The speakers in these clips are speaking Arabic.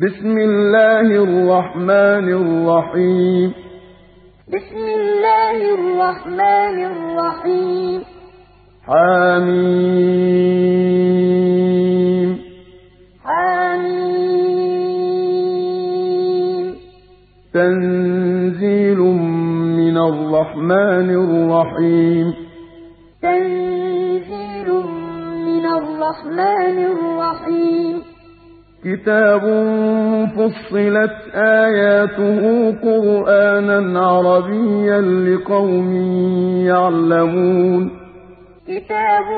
بسم الله الرحمن الرحيم. بسم الله الرحمن الرحيم. حميم حميم. تنزيل من الرحمن الرحيم. تنزيل من الرحمن الرحيم. كتاب فصلت آياته قرآنا عربيا لقوم يعلمون كتاب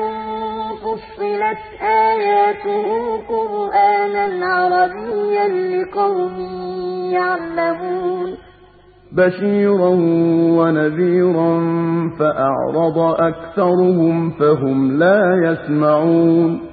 فصلت آياته قرآنا عربيا لقوم يعلمون بشيرا ونذيرا فأعرض أكثرهم فهم لا يسمعون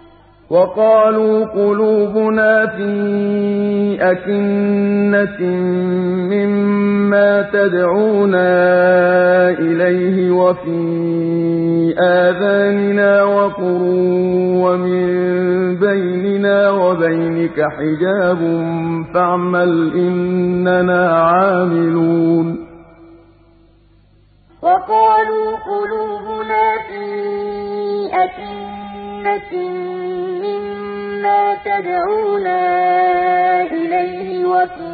وقالوا قلوبنا في أكنة مما تدعونا إليه وفي آذاننا وقر ومن بيننا وبينك حجاب فاعمل إننا عاملون. وقالوا قلوبنا في أكنة مَا تَدْعُونَا إِلَيْهِ وَفِي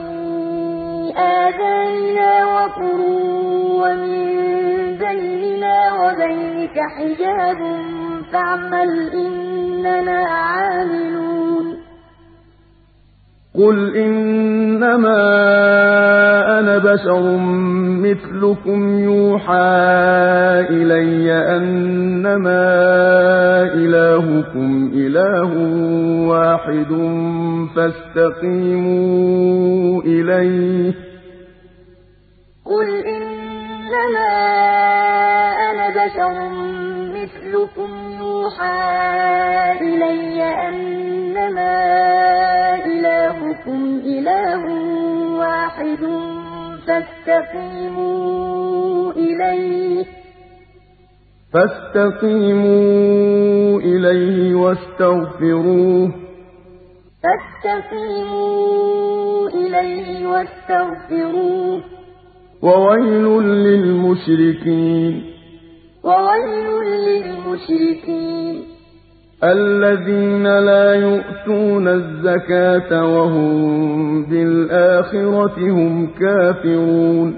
آذَانِنَا وَقْرٌ وَمِن بَيْنِنَا وَبَيْنِكَ حِجَابٌ فَاعْمَلْ إِنَّنَا عَامِلُونَ. قُلْ إِنَّمَا أَنَا بَشَرٌ مِّثْلُكُمْ يُوحَىٰ إِلَيَّ أَنَّمَا إِلَٰهُكُمْ إِلَٰهٌ وَاحِدٌ فَاسْتَقِيمُوا إِلَيْهِ ۚ قُلْ إِنَّمَا أَنَا بَشَرٌ مِّثْلُكُمْ يُوحَىٰ إِلَيَّ أَنَّمَا إِلَٰهُكُمْ إِلَٰهٌ وَاحِدٌ فَاسْتَقِيمُوا إِلَيْهِ. فَاسْتَقِيمُوا إِلَيْهِ وَاسْتَغْفِرُوهُ. فَاسْتَقِيمُوا إِلَيْهِ وَاسْتَغْفِرُوهُ. وَوَيْلٌ لِّلْمُشْرِكِينَ. وَوَيْلٌ لِّلْمُشْرِكِينَ. الَّذِينَ لَا يُؤْتُونَ الزَّكَاةَ وَهُم بِالْآخِرَةِ هُمْ كَافِرُونَ.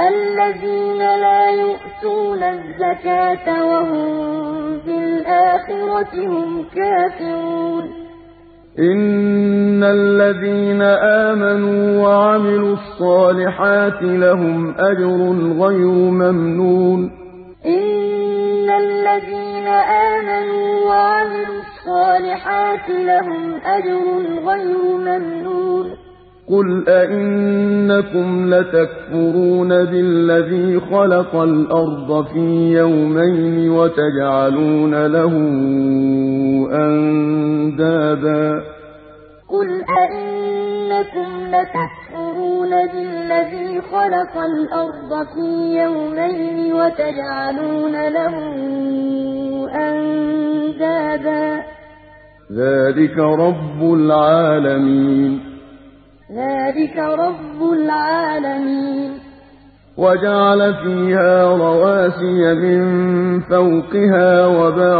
الَّذِينَ لَا يُؤْتُونَ الزَّكَاةَ وَهُم بِالْآخِرَةِ هُمْ كَافِرُونَ. إِنَّ الَّذِينَ آمَنُوا وَعَمِلُوا الصَّالِحَاتِ لَهُمْ أَجْرٌ غَيْرُ مَمْنُونٍ. إِنَّ الَّذِينَ آمَنُوا وَعَمِلُوا الصَّالِحَاتِ لَهُمْ أَجْرٌ غَيْرُ مَمْنُونٍ. قُلْ أَئِنَّكُمْ لَتَكْفُرُونَ بِالَّذِي خَلَقَ الْأَرْضَ فِي يَوْمَيْنِ وَتَجْعَلُونَ لَهُ أَندَادًا. قُلْ أَئِنَّكُمْ لَتَكْفُرُونَ بِالَّذِي خَلَقَ الْأَرْضَ فِي يَوْمَيْنِ وَتَجْعَلُونَ لَهُ أَندَادًا ذَٰلِكَ رَبُّ الْعَالَمِينَ ذَٰلِكَ رَبُّ الْعَالَمِينَ وَجَعَلَ فِيهَا رَوَاسِيَ مِن فَوْقِهَا وَبَارَكَ فِيهَا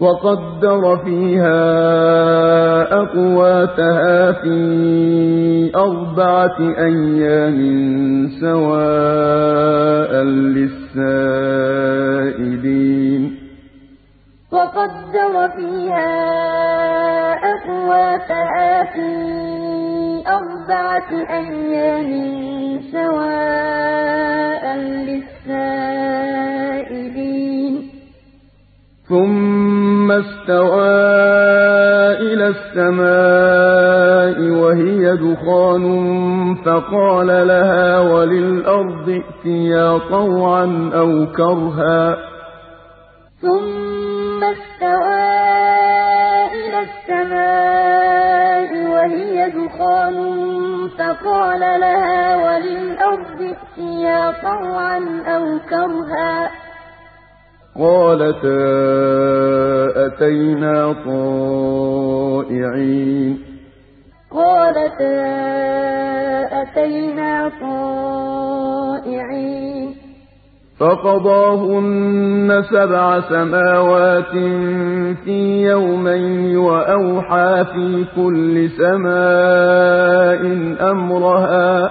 وَقَدَّرَ فِيهَا أَقْوَاتَهَا فِي أَرْبَعَةِ أَيَّامٍ سَوَاءً لِّلسَّائِلِينَ. وَقَدَّرَ فِيهَا أَقْوَاتَهَا فِي أَرْبَعَةِ أَيَّامٍ سَوَاءً لِّلسَّائِلِينَ. ثُمَّ استوى إلى السماء وهي دخان فقال لها وللأرض ائتيا طوعا أو كرها ثم استوى إلى السماء وهي دخان فقال لها وللأرض ائتيا طوعا أو كرها قالتا أتينا طائعين. قالتا أتينا طائعين. فقضاهن سبع سماوات في يومين وأوحى في كل سماء أمرها.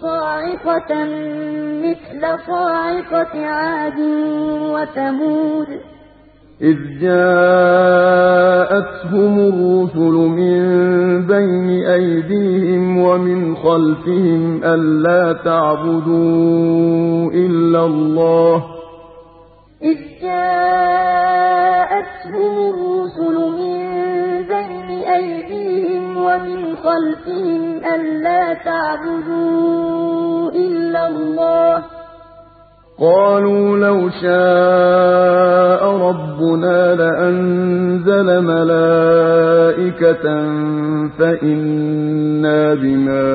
صاعقة مثل صاعقة عاد وثمود. إذ جاءتهم الرسل من بين أيديهم ومن خلفهم ألا تعبدوا إلا الله. إذ جاءتهم الرسل من بين أيديهم ومن خلفهم ألا تعبدوا إلا الله. قالوا لو شاء ربنا لأنزل ملائكة فإنا بما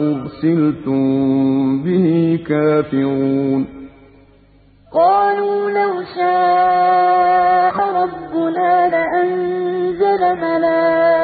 أرسلتم به كافرون. قالوا لو شاء ربنا لأنزل ملائكة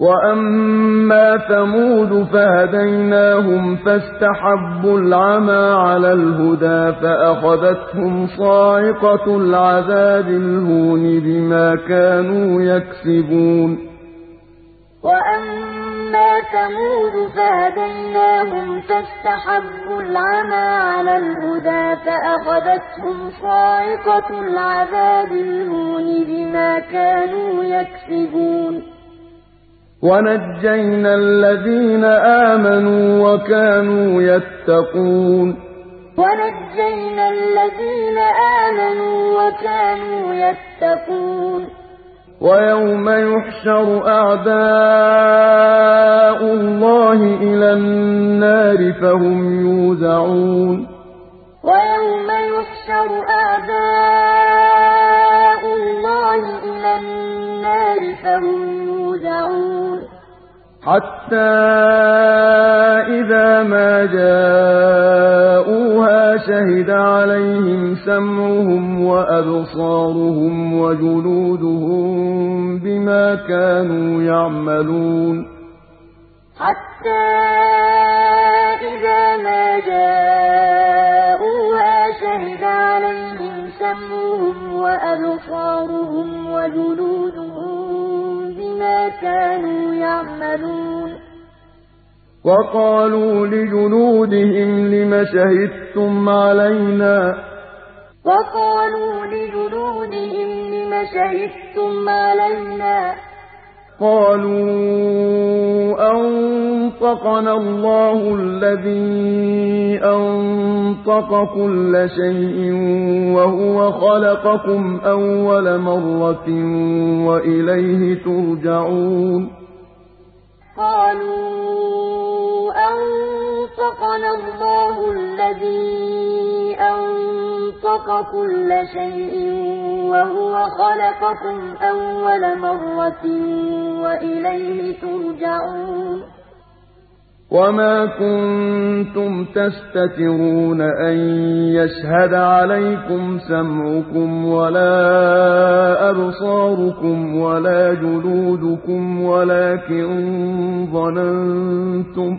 وأما ثمود فهديناهم فاستحبوا العمى على الهدى فأخذتهم صاعقة العذاب الهون بما كانوا يكسبون وأما ثمود فهديناهم فاستحبوا العمى على الهدى فأخذتهم صاعقة العذاب الهون بما كانوا يكسبون ونجينا الذين آمنوا وكانوا يتقون. ونجينا الذين آمنوا وكانوا يتقون. ويوم يحشر أعداء الله إلى النار فهم يوزعون. ويوم يحشر أعداء الله إلى النار فهم يوزعون حتى إذا ما جاءوها شهد عليهم سمعهم وأبصارهم وجلودهم بما كانوا يعملون. حتى إذا ما جاءوها شهد عليهم سمعهم وأبصارهم وجلودهم بما كانوا يعملون. وقالوا لجلودهم لم شهدتم علينا؟ وقالوا لجلودهم لم شهدتم علينا. قالوا أنطقنا الله الذي أنطق كل شيء وهو خلقكم أول مرة وإليه ترجعون. قالوا أنطقنا الله الذي أنطق كل شيء وهو خلقكم أول مرة وإليه ترجعون. وما كنتم تستترون أن يشهد عليكم سمعكم ولا أبصاركم ولا جلودكم ولكن ظننتم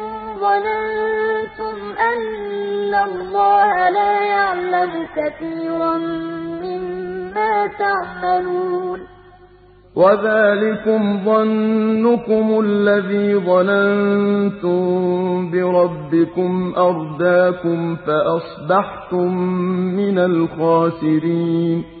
ظننتم أن الله لا يعلم كثيرا مما تعملون. وذلكم ظنكم الذي ظننتم بربكم أرداكم فأصبحتم من الخاسرين.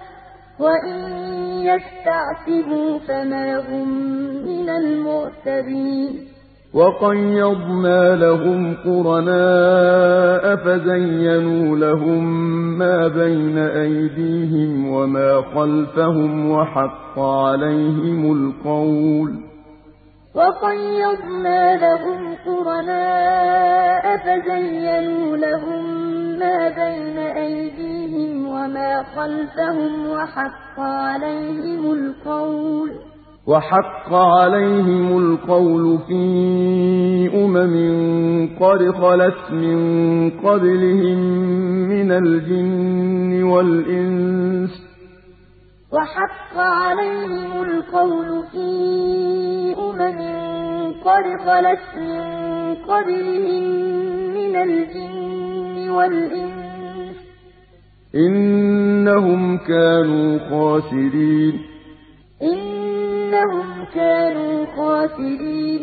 وإن يستعتبوا فما هم من المعتبين. وقيضنا لهم قرناء فزينوا لهم ما بين أيديهم وما خلفهم وحق عليهم القول. وقيضنا لهم قرناء فزينوا لهم ما بين أيديهم وما خلفهم وحق عليهم القول وحق عليهم القول في أمم قد خلت من قبلهم من الجن والإنس وحق عليهم القول في أمم قد خلت من قبلهم من الجن والإنس إنهم كانوا خاسرين. إنهم كانوا خاسرين.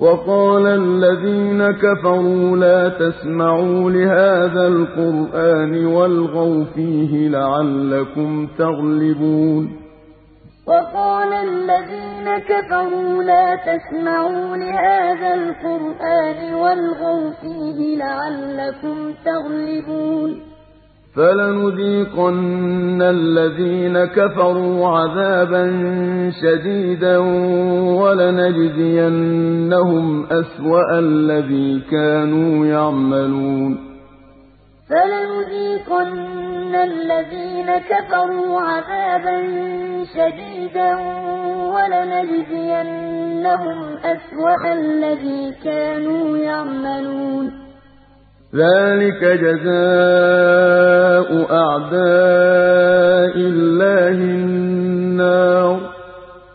وقال الذين كفروا لا تسمعوا لهذا القرآن والغوا فيه لعلكم تغلبون. وقال الذين كفروا لا تسمعوا لهذا القرآن والغوا فيه لعلكم تغلبون. فَلَنُذِيقَنَّ الَّذِينَ كَفَرُوا عَذَابًا شَدِيدًا وَلَنَجْزِيَنَّهُمْ أَسْوَأَ الَّذِي كَانُوا يَعْمَلُونَ فَلَنُذِيقَنَّ الَّذِينَ كَفَرُوا عَذَابًا شَدِيدًا وَلَنَجْزِيَنَّهُمْ أَسْوَأَ الَّذِي كَانُوا يَعْمَلُونَ ذَٰلِكَ جَزَاءُ أَعْدَاءِ اللَّهِ النَّارُ ۖ.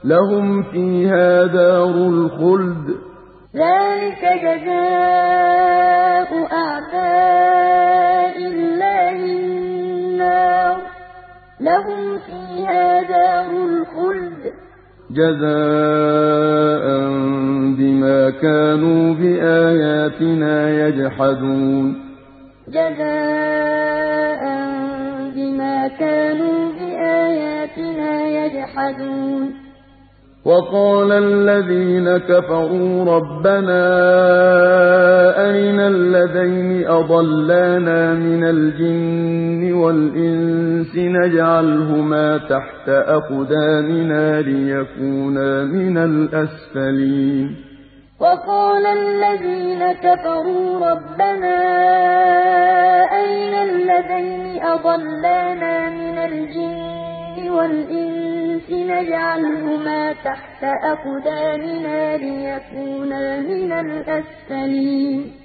لَهُمْ فِيهَا دَارُ الْخُلْدِ ۖ. ذَٰلِكَ جَزَاءُ أَعْدَاءِ اللَّهِ النَّارُ ۖ. لَهُمْ فِيهَا دَارُ الْخُلْدِ. جَزَاءً بِمَا كَانُوا بِآيَاتِنَا يَجْحَدُونَ. جَزَاءً بِمَا كَانُوا بِآيَاتِنَا يَجْحَدُونَ. وَقَالَ الَّذِينَ كَفَرُوا رَبَّنَا أَرِنَا اللَّذَيْنِ أَضَلَّانَا مِنَ الْجِنِّ وَالْإِنسِ نَجْعَلْهُمَا تَحْتَ أَقْدَامِنَا لِيَكُونَا مِنَ الْأَسْفَلِينَ. وَقَالَ الَّذِينَ كَفَرُوا رَبَّنَا أَرِنَا اللَّذَيْنِ أَضَلَّانَا مِنَ الْجِنِّ وَالْإِنسِ نَجْعَلْهُمَا تَحْتَ أَقْدَامِنَا لِيَكُونَا مِنَ الْأَسْفَلِينَ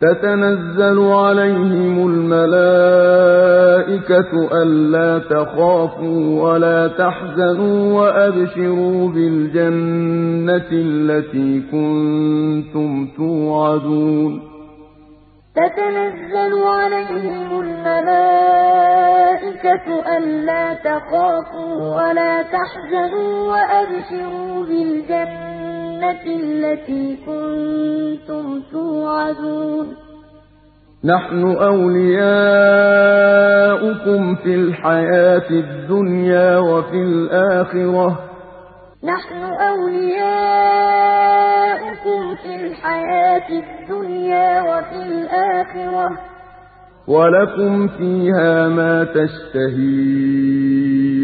تَتَنَزَّلُ عَلَيْهِمُ الْمَلَائِكَةُ أَلَّا تَخَافُوا وَلَا تَحْزَنُوا وَأَبْشِرُوا بِالْجَنَّةِ الَّتِي كُنتُمْ تُوعَدُونَ. تَتَنَزَّلُ عَلَيْهِمُ الْمَلَائِكَةُ أَلَّا تَخَافُوا وَلَا تَحْزَنُوا وَأَبْشِرُوا بِالْجَنَّةِ الَّتِي كُنتُمْ تُوعَدُونَ. نَحْنُ أَوْلِيَاؤُكُمْ فِي الْحَيَاةِ الدُّنْيَا وَفِي الْآخِرَةِ ۖ. نَحْنُ أَوْلِيَاؤُكُمْ فِي الْحَيَاةِ الدُّنْيَا وَفِي الْآخِرَةِ ۖ. وَلَكُمْ فِيهَا مَا تَشْتَهِي.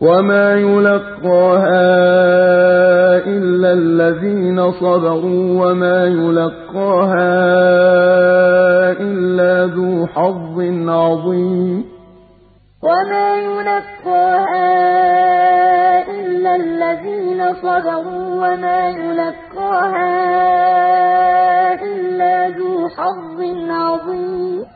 وَمَا يُلَقَّاهَا إِلَّا الَّذِينَ صَبَرُوا وَمَا يُلَقَّاهَا إِلَّا ذُو حَظٍّ عَظِيمٍ وَمَا يُلَقَّاهَا إِلَّا الَّذِينَ صَبَرُوا وَمَا يُلَقَّاهَا إِلَّا ذُو حَظٍّ عَظِيمٍ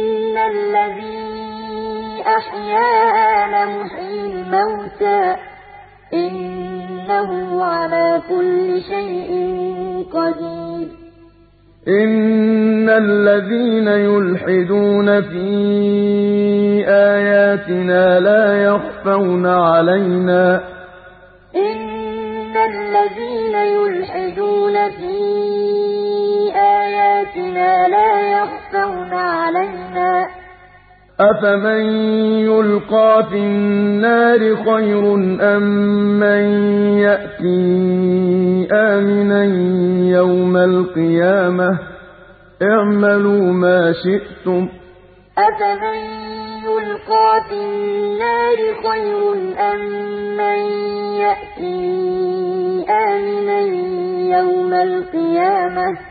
الَّذِي أَحْيَاهَا لَمُحْيِي الْمَوْتَىٰ ۚ إِنَّهُ عَلَىٰ كُلِّ شَيْءٍ قَدِيرٌ. إِنَّ الَّذِينَ يُلْحِدُونَ فِي آيَاتِنَا لَا يَخْفَوْنَ عَلَيْنَا ۗ. إِنَّ الَّذِينَ يُلْحِدُونَ فِي آيَاتِنَا لَا يَخْفَوْنَ عَلَيْنَا ۗ أَفَمَن يُلْقَىٰ فِي النَّارِ خَيْرٌ أَم مَّن يَأْتِي آمِنًا يَوْمَ الْقِيَامَةِ ۚ اعْمَلُوا مَا شِئْتُمْ ۖ أَفَمَن يُلْقَىٰ فِي النَّارِ خَيْرٌ أَم مَّن يَأْتِي آمِنًا يَوْمَ الْقِيَامَةِ ۚ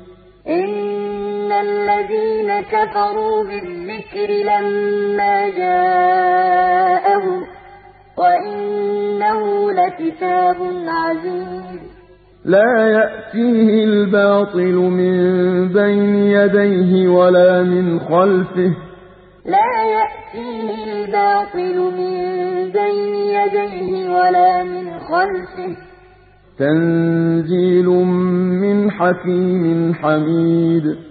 الَّذِينَ كَفَرُوا بِالذِّكْرِ لَمَّا جَاءَهُمْ ۖ وَإِنَّهُ لَكِتَابٌ عَزِيزٌ. لَّا يَأْتِيهِ الْبَاطِلُ مِن بَيْنِ يَدَيْهِ وَلَا مِنْ خَلْفِهِ ۖ. لَا يَأْتِيهِ الْبَاطِلُ مِن بَيْنِ يَدَيْهِ وَلَا مِنْ خَلْفِهِ ۖ. تَنزِيلٌ مِّنْ حَكِيمٍ حَمِيدٍ.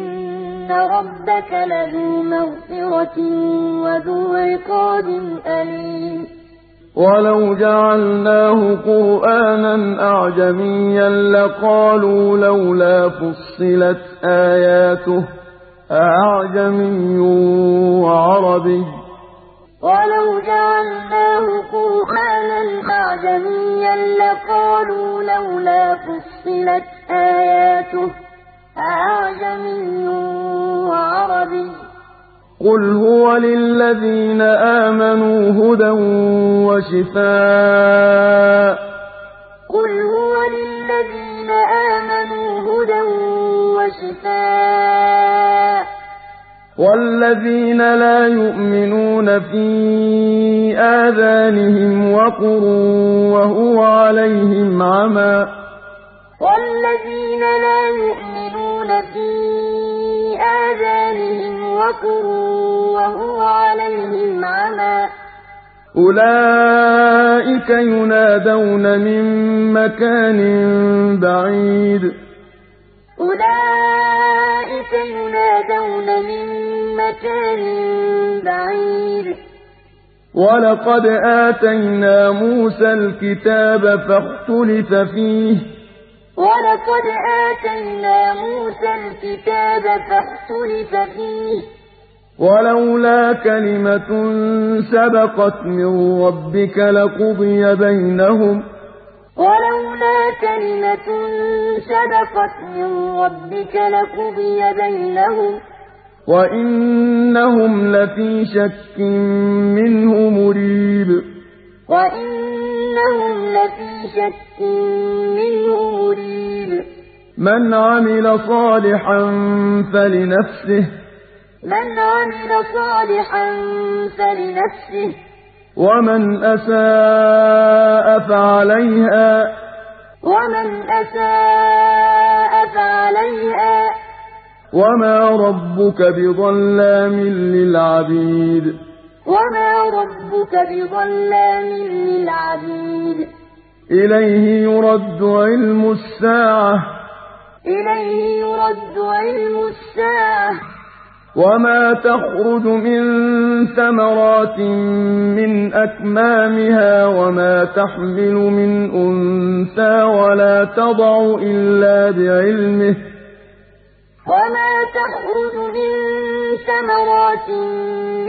رَبَّكَ لَذُو مَغْفِرَةٍ وَذُو عِقَابٍ أَلِيمٍ وَلَوْ جَعَلْنَاهُ قُرْآنًا أَعْجَمِيًّا لَّقَالُوا لَوْلَا فُصِّلَتْ آيَاتُهُ ۖ أَأَعْجَمِيٌّ وَعَرَبِيٌّ ۗ وَلَوْ جَعَلْنَاهُ قُرْآنًا أَعْجَمِيًّا لَّقَالُوا لَوْلَا فُصِّلَتْ آيَاتُهُ ۖ أَأَعْجَمِيٌّ وَعَرَبِيٌّ ۗ قُلْ هُوَ لِلَّذِينَ آمَنُوا هُدًى وَشِفَاءٌ ۖ. قُلْ هُوَ لِلَّذِينَ آمَنُوا هُدًى وَشِفَاءٌ ۖ. وَالَّذِينَ لَا يُؤْمِنُونَ فِي آذَانِهِمْ وَقْرٌ وَهُوَ آذَانِهِمْ وَقْرٌ وَهُوَ عَلَيْهِمْ عَمًى ۚ أُولَٰئِكَ يُنَادَوْنَ مِن مَّكَانٍ بَعِيدٍ أُولَٰئِكَ يُنَادَوْنَ مِن مَّكَانٍ بَعِيدٍ وَلَقَدْ آتَيْنَا مُوسَى الْكِتَابَ فَاخْتُلِفَ فِيهِ ۚ وَلَقَدْ آتَيْنَا مُوسَى الْكِتَابَ فَاخْتُلِفَ فِيهِ ۚ وَلَوْلَا كَلِمَةٌ سَبَقَتْ مِن رَّبِّكَ لَقُضِيَ بَيْنَهُمْ ۚ. وَلَوْلَا كَلِمَةٌ سَبَقَتْ مِن رَّبِّكَ لَقُضِيَ بَيْنَهُمْ ۚ. وَإِنَّهُمْ لَفِي شَكٍّ مِّنْهُ مُرِيبٍ. وَإِنَّهُمْ لَفِي شَكٍّ مِّنْهُ مُرِيبٍ. مَّنْ عَمِلَ صَالِحًا فَلِنَفْسِهِ ۖ مَنْ عَمِلَ صَالِحًا فَلِنَفْسِهِ ۖ. وَمَنْ أَسَاءَ فَعَلَيْهَا ۗ. وَمَنْ أَسَاءَ فَعَلَيْهَا ۗ. وَمَا رَبُّكَ بِظَلَّامٍ لِّلْعَبِيدِ. وَمَا رَبُّكَ بِظَلَّامٍ لِّلْعَبِيدِ. إِلَيْهِ يُرَدُّ عِلْمُ السَّاعَةِ ۚ. إِلَيْهِ يُرَدُّ عِلْمُ السَّاعَةِ ۚ. وَمَا تَخْرُجُ مِن ثَمَرَاتٍ مِّنْ أَكْمَامِهَا وَمَا تَحْمِلُ مِنْ أُنثَىٰ وَلَا تَضَعُ إِلَّا بِعِلْمِهِ ۚ وَمَا تَخْرُجُ مِن ثَمَرَاتٍ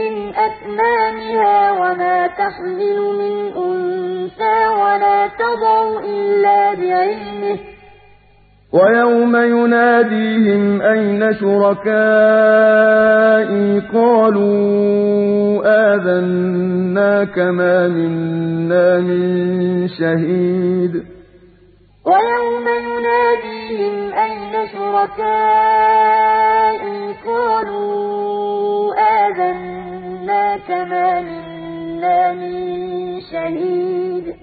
مِّنْ أَكْمَامِهَا وَمَا تَحْمِلُ مِنْ أُنثَىٰ وَلَا تَضَعُ إِلَّا بِعِلْمِهِ ۚ وَيَوْمَ يُنَادِيهِمْ أَيْنَ شُرَكَائِي قَالُوا آذَنَّاكَ مَا مِنَّا مِن شَهِيدٍ. وَيَوْمَ يُنَادِيهِمْ أَيْنَ شُرَكَائِي قَالُوا آذَنَّاكَ مَا مِنَّا مِن شَهِيدٍ.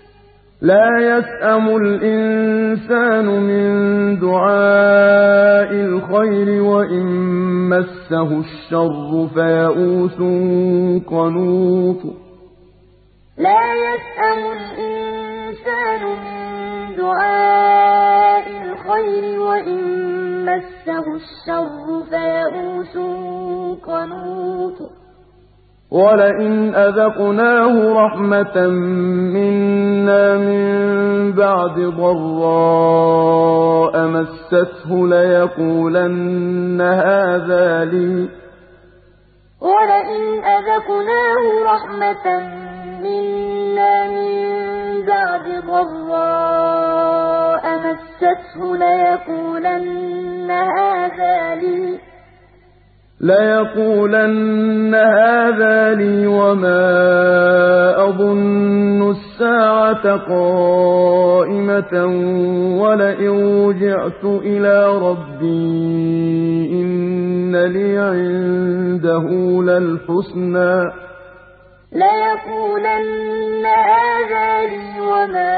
لَّا يَسْأَمُ الْإِنسَانُ مِن دُعَاءِ الْخَيْرِ وَإِن مَّسَّهُ الشَّرُّ فَيَئُوسٌ قَنُوطٌ. لَّا يَسْأَمُ الْإِنسَانُ مِن دُعَاءِ الْخَيْرِ وَإِن مَّسَّهُ الشَّرُّ فَيَئُوسٌ قَنُوطٌ. وَلَئِنْ أَذَقْنَاهُ رَحْمَةً مِّنَّا مِن بَعْدِ ضَرَّاءَ مَسَّتْهُ لَيَقُولَنَّ هَٰذَا لِي وَلَئِنْ أَذَقْنَاهُ رَحْمَةً مِّنَّا مِن بَعْدِ ضَرَّاءَ مَسَّتْهُ لَيَقُولَنَّ هَٰذَا لِي لَيَقُولَنَّ هَٰذَا لِي وَمَا أَظُنُّ السَّاعَةَ قَائِمَةً وَلَئِن رُّجِعْتُ إِلَىٰ رَبِّي إِنَّ لِي عِندَهُ لَلْحُسْنَىٰ ۚ لَيَقُولَنَّ هَٰذَا لِي وَمَا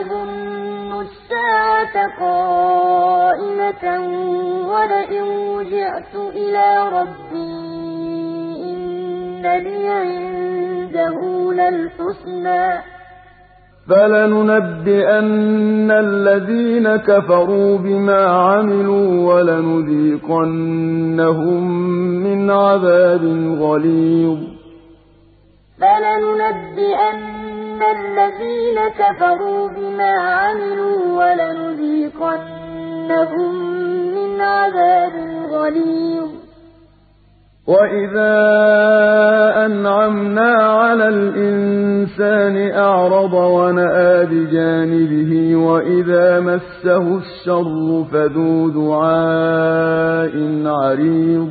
أَظُنُّ السَّاعَةَ قَائِمَةً وَلَئِن رُّجِعْتُ إِلَىٰ رَبِّي إِنَّ لِي عِندَهُ لَلْحُسْنَىٰ ۚ. فَلَنُنَبِّئَنَّ الَّذِينَ كَفَرُوا بِمَا عَمِلُوا وَلَنُذِيقَنَّهُم مِّنْ عَذَابٍ غَلِيظٍ. فَلَنُنَبِّئَنَّ الَّذِينَ كَفَرُوا بِمَا عَمِلُوا وَلَنُذِيقَنَّهُم مِّنْ عَذَابٍ غَلِيظٍ. وَإِذَا أَنْعَمْنَا عَلَى الْإِنسَانِ أَعْرَضَ وَنَأَىٰ بِجَانِبِهِ وَإِذَا مَسَّهُ الشَّرُّ فَذُو دُعَاءٍ عَرِيضٍ.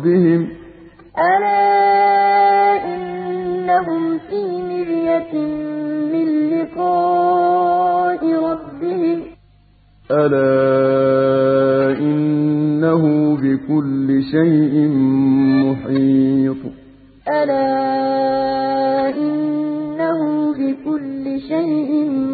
ربهم ألا إنهم في مرية من لقاء ربهم. ألا إنه بكل شيء محيط. ألا إنه بكل شيء محيط